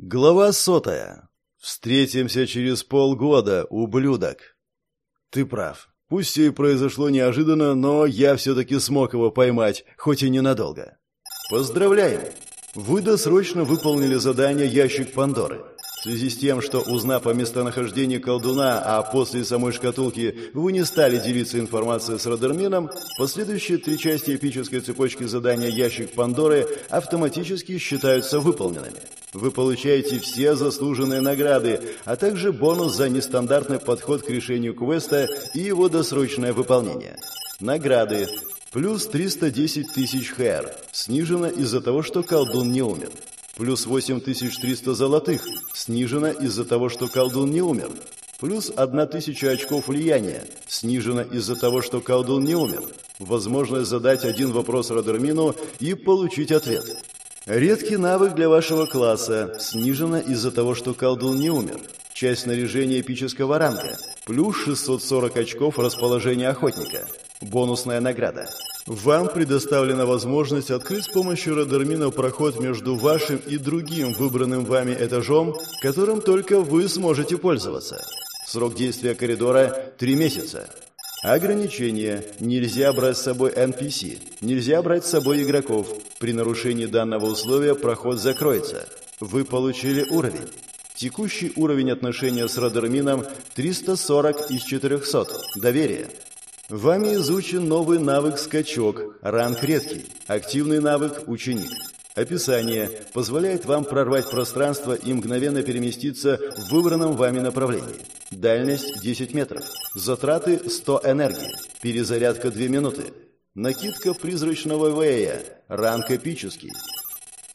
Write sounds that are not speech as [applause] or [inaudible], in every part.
Глава сотая. Встретимся через полгода, ублюдок. Ты прав. Пусть и произошло неожиданно, но я все-таки смог его поймать, хоть и ненадолго. Поздравляем! Вы досрочно выполнили задание «Ящик Пандоры». В связи с тем, что, узнав о местонахождении колдуна, а после самой шкатулки вы не стали делиться информацией с Родермином, последующие три части эпической цепочки задания «Ящик Пандоры» автоматически считаются выполненными. Вы получаете все заслуженные награды, а также бонус за нестандартный подход к решению квеста и его досрочное выполнение. Награды. Плюс 310 тысяч хэр. Снижено из-за того, что колдун не умер. Плюс 8300 золотых. Снижено из-за того, что колдун не умер. Плюс 1000 очков влияния. Снижено из-за того, что колдун не умер. Возможность задать один вопрос Радермину и получить ответ. Редкий навык для вашего класса. Снижено из-за того, что колдун не умер. Часть снаряжения эпического ранга. Плюс 640 очков расположения охотника. Бонусная награда. Вам предоставлена возможность открыть с помощью Радермина проход между вашим и другим выбранным вами этажом, которым только вы сможете пользоваться. Срок действия коридора – 3 месяца. Ограничение. Нельзя брать с собой NPC. Нельзя брать с собой игроков. При нарушении данного условия проход закроется. Вы получили уровень. Текущий уровень отношения с Радермином 340 из 400. Доверие. Вами изучен новый навык «Скачок», ранг редкий, активный навык «Ученик». Описание позволяет вам прорвать пространство и мгновенно переместиться в выбранном вами направлении. Дальность 10 метров. Затраты 100 энергии. Перезарядка 2 минуты. Накидка призрачного Вэя. Ранг эпический.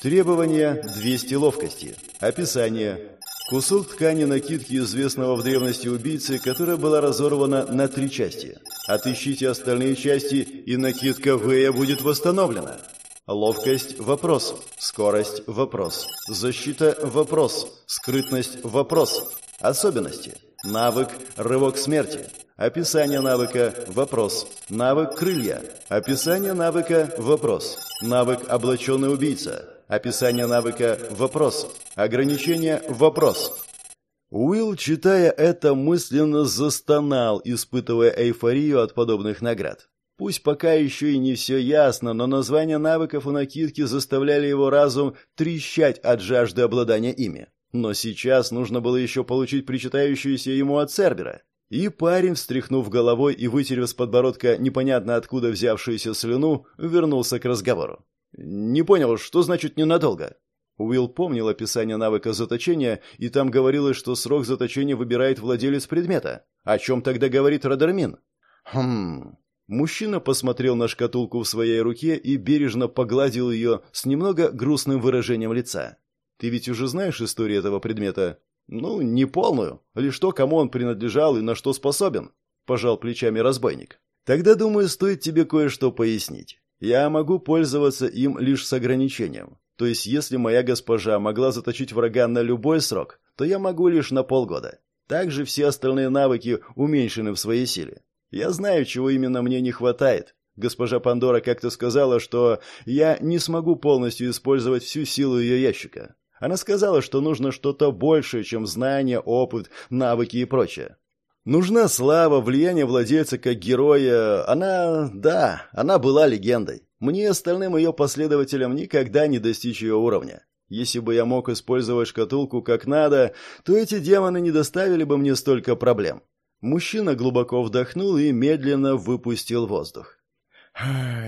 Требования 200 ловкости. Описание. Кусок ткани накидки известного в древности убийцы, которая была разорвана на три части. Отыщите остальные части, и накидка Вэя будет восстановлена. Ловкость – вопрос. Скорость – вопрос. Защита – вопрос. Скрытность – вопрос. Особенности. Навык – рывок смерти. Описание навыка – вопрос. Навык – крылья. Описание навыка – вопрос. Навык – облаченный убийца. Описание навыка – вопрос. Ограничение – вопрос. Уилл, читая это, мысленно застонал, испытывая эйфорию от подобных наград. Пусть пока еще и не все ясно, но названия навыков и накидки заставляли его разум трещать от жажды обладания ими. Но сейчас нужно было еще получить причитающуюся ему от Цербера. И парень, встряхнув головой и вытерев с подбородка непонятно откуда взявшуюся слюну, вернулся к разговору. «Не понял, что значит ненадолго?» Уилл помнил описание навыка заточения, и там говорилось, что срок заточения выбирает владелец предмета. О чем тогда говорит Радермин? «Хм...» Мужчина посмотрел на шкатулку в своей руке и бережно погладил ее с немного грустным выражением лица. «Ты ведь уже знаешь историю этого предмета?» «Ну, не полную. Лишь то, кому он принадлежал и на что способен», – пожал плечами разбойник. «Тогда, думаю, стоит тебе кое-что пояснить. Я могу пользоваться им лишь с ограничением. То есть, если моя госпожа могла заточить врага на любой срок, то я могу лишь на полгода. Также все остальные навыки уменьшены в своей силе. Я знаю, чего именно мне не хватает. Госпожа Пандора как-то сказала, что я не смогу полностью использовать всю силу ее ящика. Она сказала, что нужно что-то большее, чем знания, опыт, навыки и прочее. Нужна слава, влияние владельца как героя. Она, да, она была легендой. Мне и остальным ее последователям никогда не достичь ее уровня. Если бы я мог использовать шкатулку как надо, то эти демоны не доставили бы мне столько проблем. Мужчина глубоко вдохнул и медленно выпустил воздух.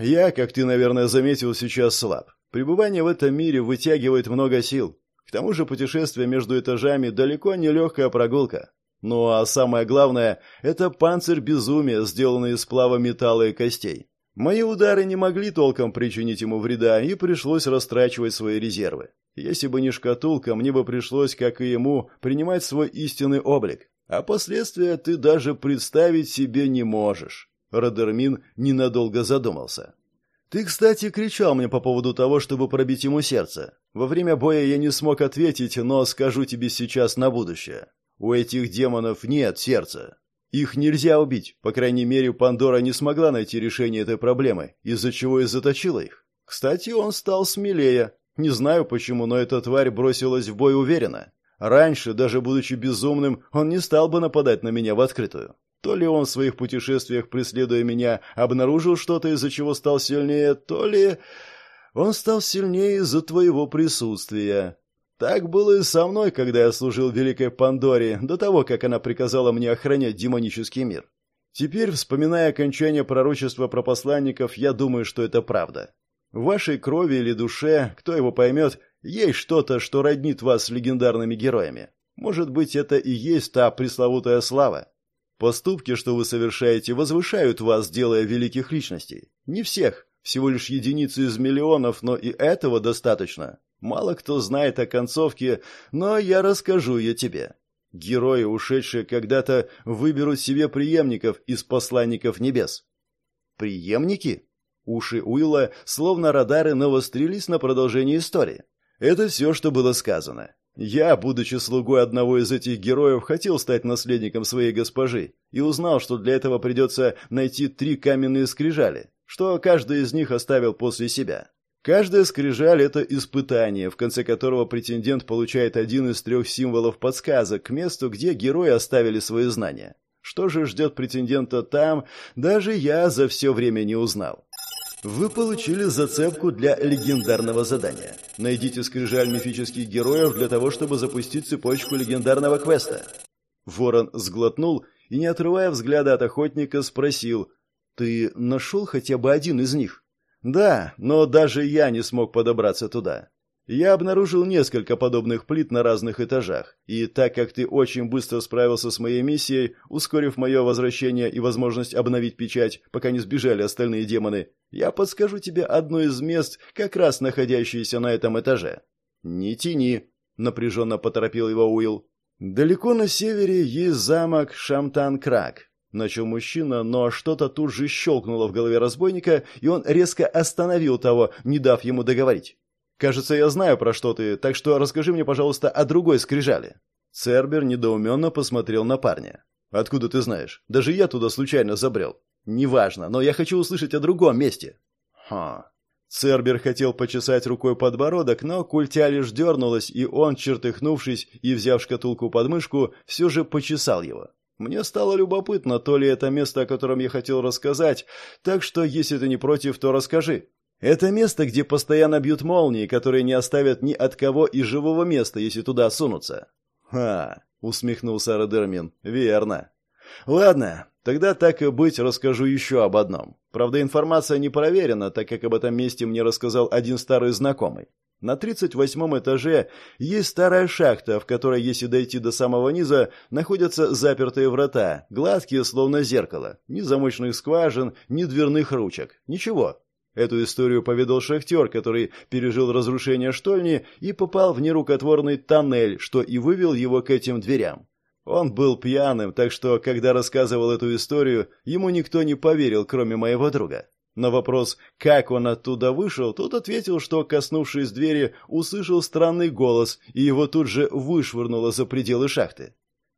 Я, как ты, наверное, заметил, сейчас слаб. Пребывание в этом мире вытягивает много сил. К тому же путешествие между этажами далеко не легкая прогулка. Ну а самое главное – это панцирь безумия, сделанный из сплава металла и костей. Мои удары не могли толком причинить ему вреда, и пришлось растрачивать свои резервы. Если бы не шкатулка, мне бы пришлось, как и ему, принимать свой истинный облик. А последствия ты даже представить себе не можешь. Родермин ненадолго задумался. Ты, кстати, кричал мне по поводу того, чтобы пробить ему сердце. Во время боя я не смог ответить, но скажу тебе сейчас на будущее. У этих демонов нет сердца. Их нельзя убить. По крайней мере, Пандора не смогла найти решение этой проблемы, из-за чего и заточила их. Кстати, он стал смелее. Не знаю почему, но эта тварь бросилась в бой уверенно. Раньше, даже будучи безумным, он не стал бы нападать на меня в открытую. То ли он в своих путешествиях, преследуя меня, обнаружил что-то, из-за чего стал сильнее, то ли он стал сильнее из-за твоего присутствия. Так было и со мной, когда я служил Великой Пандоре, до того, как она приказала мне охранять демонический мир. Теперь, вспоминая окончание пророчества про посланников, я думаю, что это правда. В вашей крови или душе, кто его поймет, есть что-то, что роднит вас с легендарными героями. Может быть, это и есть та пресловутая слава. Поступки, что вы совершаете, возвышают вас, делая великих личностей. Не всех, всего лишь единицы из миллионов, но и этого достаточно. Мало кто знает о концовке, но я расскажу ее тебе. Герои, ушедшие когда-то, выберут себе преемников из посланников небес. Преемники? Уши Уилла, словно радары, навострились на продолжение истории. Это все, что было сказано. Я, будучи слугой одного из этих героев, хотел стать наследником своей госпожи и узнал, что для этого придется найти три каменные скрижали, что каждый из них оставил после себя. Каждая скрижаль – это испытание, в конце которого претендент получает один из трех символов подсказок к месту, где герои оставили свои знания. Что же ждет претендента там, даже я за все время не узнал. Вы получили зацепку для легендарного задания. Найдите скрижаль мифических героев для того, чтобы запустить цепочку легендарного квеста. Ворон сглотнул и, не отрывая взгляда от охотника, спросил, «Ты нашел хотя бы один из них?» Да, но даже я не смог подобраться туда. Я обнаружил несколько подобных плит на разных этажах, и так как ты очень быстро справился с моей миссией, ускорив мое возвращение и возможность обновить печать, пока не сбежали остальные демоны, я подскажу тебе одно из мест, как раз находящееся на этом этаже. Не тяни, напряженно поторопил его Уилл. Далеко на севере есть замок Шамтан-Крак. Начал мужчина, но что-то тут же щелкнуло в голове разбойника, и он резко остановил того, не дав ему договорить. «Кажется, я знаю, про что ты, так что расскажи мне, пожалуйста, о другой скрижали». Цербер недоуменно посмотрел на парня. «Откуда ты знаешь? Даже я туда случайно забрел». «Неважно, но я хочу услышать о другом месте». «Ха». Цербер хотел почесать рукой подбородок, но культя лишь дернулась, и он, чертыхнувшись и взяв шкатулку под мышку, все же почесал его. Мне стало любопытно, то ли это место, о котором я хотел рассказать, так что, если ты не против, то расскажи. Это место, где постоянно бьют молнии, которые не оставят ни от кого и живого места, если туда сунутся. Ха, усмехнулся Родермин. Верно. Ладно, тогда так и быть, расскажу еще об одном. Правда, информация не проверена, так как об этом месте мне рассказал один старый знакомый. На 38 этаже есть старая шахта, в которой, если дойти до самого низа, находятся запертые врата, гладкие, словно зеркало. Ни замочных скважин, ни дверных ручек. Ничего. Эту историю поведал шахтер, который пережил разрушение штольни и попал в нерукотворный тоннель, что и вывел его к этим дверям. Он был пьяным, так что, когда рассказывал эту историю, ему никто не поверил, кроме моего друга. На вопрос, как он оттуда вышел, тот ответил, что, коснувшись двери, услышал странный голос, и его тут же вышвырнуло за пределы шахты.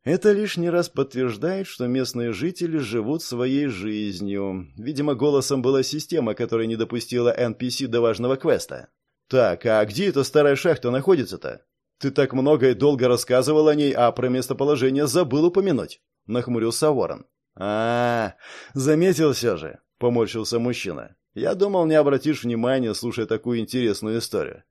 Это лишний раз подтверждает, что местные жители живут своей жизнью. Видимо, голосом была система, которая не допустила NPC до важного квеста. Так, а где эта старая шахта находится-то? Ты так много и долго рассказывал о ней, а про местоположение забыл упомянуть. Нахмурился Ворон. А, -а, -а заметил все же. — поморщился мужчина. «Я думал, не обратишь внимания, слушая такую интересную историю».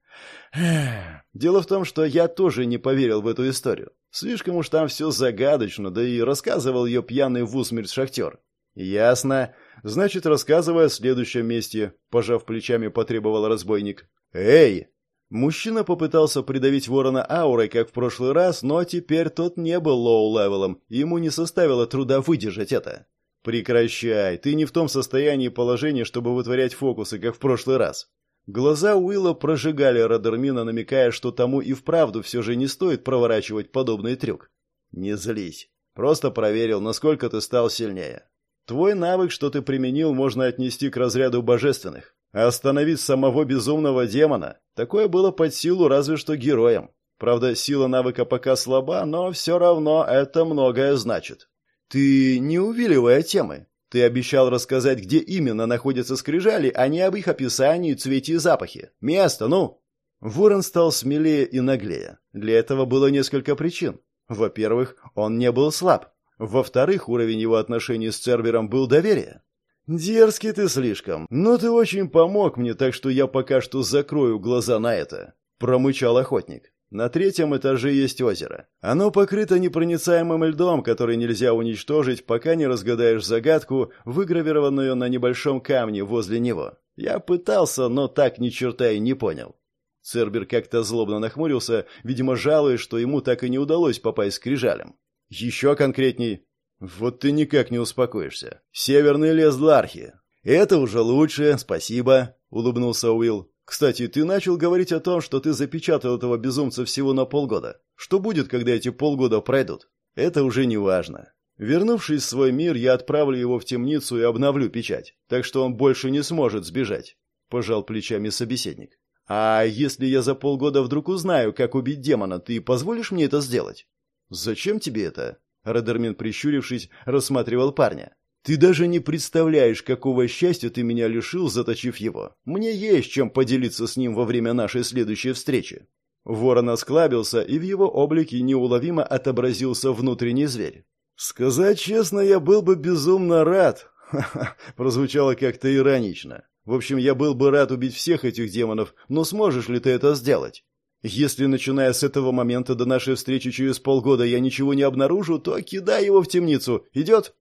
Дело в том, что я тоже не поверил в эту историю. Слишком уж там все загадочно, да и рассказывал ее пьяный в усмерть шахтер. «Ясно. Значит, рассказывай о следующем месте», — пожав плечами, потребовал разбойник. «Эй!» Мужчина попытался придавить ворона аурой, как в прошлый раз, но теперь тот не был low-level ом, ему не составило труда выдержать это. «Прекращай, ты не в том состоянии положения, чтобы вытворять фокусы, как в прошлый раз». Глаза Уилла прожигали Радермина, намекая, что тому и вправду все же не стоит проворачивать подобный трюк. «Не злись. Просто проверил, насколько ты стал сильнее. Твой навык, что ты применил, можно отнести к разряду божественных. А остановить самого безумного демона – такое было под силу разве что героям. Правда, сила навыка пока слаба, но все равно это многое значит. «Ты не увиливая темы. Ты обещал рассказать, где именно находятся скрижали, а не об их описании, цвете и запахе. Место, ну!» Ворон стал смелее и наглее. Для этого было несколько причин. Во-первых, он не был слаб. Во-вторых, уровень его отношений с Цербером был доверие. «Дерзкий ты слишком, но ты очень помог мне, так что я пока что закрою глаза на это», — промычал охотник. «На третьем этаже есть озеро. Оно покрыто непроницаемым льдом, который нельзя уничтожить, пока не разгадаешь загадку, выгравированную на небольшом камне возле него. Я пытался, но так ни черта и не понял». Цербер как-то злобно нахмурился, видимо, жалуясь, что ему так и не удалось попасть к крижалям. «Еще конкретней», вот ты никак не успокоишься. Северный лес Длархи. Это уже лучше, спасибо, улыбнулся Уилл. Кстати, ты начал говорить о том, что ты запечатал этого безумца всего на полгода. Что будет, когда эти полгода пройдут? Это уже не важно. Вернувшись в свой мир, я отправлю его в темницу и обновлю печать, так что он больше не сможет сбежать, пожал плечами собеседник. А если я за полгода вдруг узнаю, как убить демона, ты позволишь мне это сделать? Зачем тебе это? Радермин, прищурившись, рассматривал парня. «Ты даже не представляешь, какого счастья ты меня лишил, заточив его. Мне есть чем поделиться с ним во время нашей следующей встречи». Ворон осклабился, и в его облике неуловимо отобразился внутренний зверь. «Сказать честно, я был бы безумно рад», [laughs] — прозвучало как-то иронично. «В общем, я был бы рад убить всех этих демонов, но сможешь ли ты это сделать?» Если, начиная с этого момента до нашей встречи через полгода, я ничего не обнаружу, то кидай его в темницу. Идет?»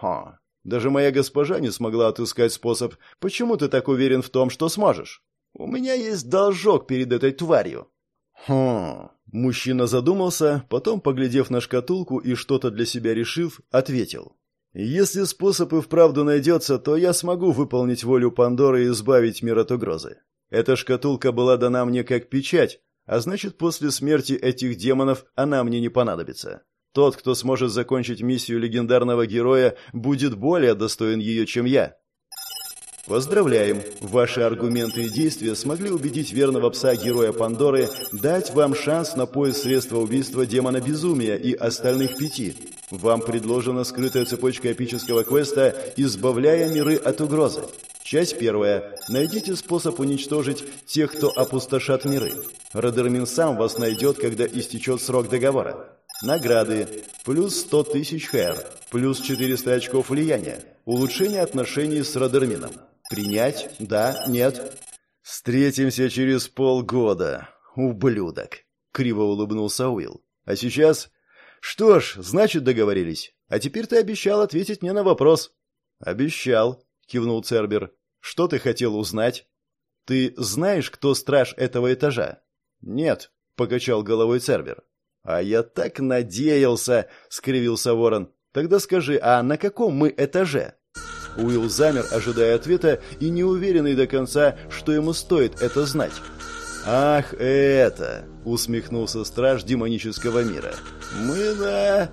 «Ха. Даже моя госпожа не смогла отыскать способ. Почему ты так уверен в том, что сможешь? У меня есть должок перед этой тварью». «Хм...» Мужчина задумался, потом, поглядев на шкатулку и что-то для себя решив, ответил. «Если способ и вправду найдется, то я смогу выполнить волю Пандоры и избавить мир от угрозы. Эта шкатулка была дана мне как печать, а значит, после смерти этих демонов она мне не понадобится. Тот, кто сможет закончить миссию легендарного героя, будет более достоин ее, чем я. Поздравляем! Ваши аргументы и действия смогли убедить верного пса героя Пандоры дать вам шанс на поиск средства убийства демона безумия и остальных пяти. Вам предложена скрытая цепочка эпического квеста «Избавляя миры от угрозы». Часть первая. Найдите способ уничтожить тех, кто опустошат миры. Радермин сам вас найдет, когда истечет срок договора. Награды. Плюс 100 тысяч хэр. Плюс 400 очков влияния. Улучшение отношений с Радермином. Принять? Да? Нет? Встретимся через полгода. Ублюдок. Криво улыбнулся Уилл. А сейчас... Что ж, значит договорились. А теперь ты обещал ответить мне на вопрос. Обещал, кивнул Цербер. Что ты хотел узнать? Ты знаешь, кто страж этого этажа? Нет, покачал головой Цербер. А я так надеялся, скривился Ворон. Тогда скажи, а на каком мы этаже? Уилл замер, ожидая ответа и неуверенный до конца, что ему стоит это знать. «Ах, это!» — усмехнулся страж демонического мира. «Мы на...»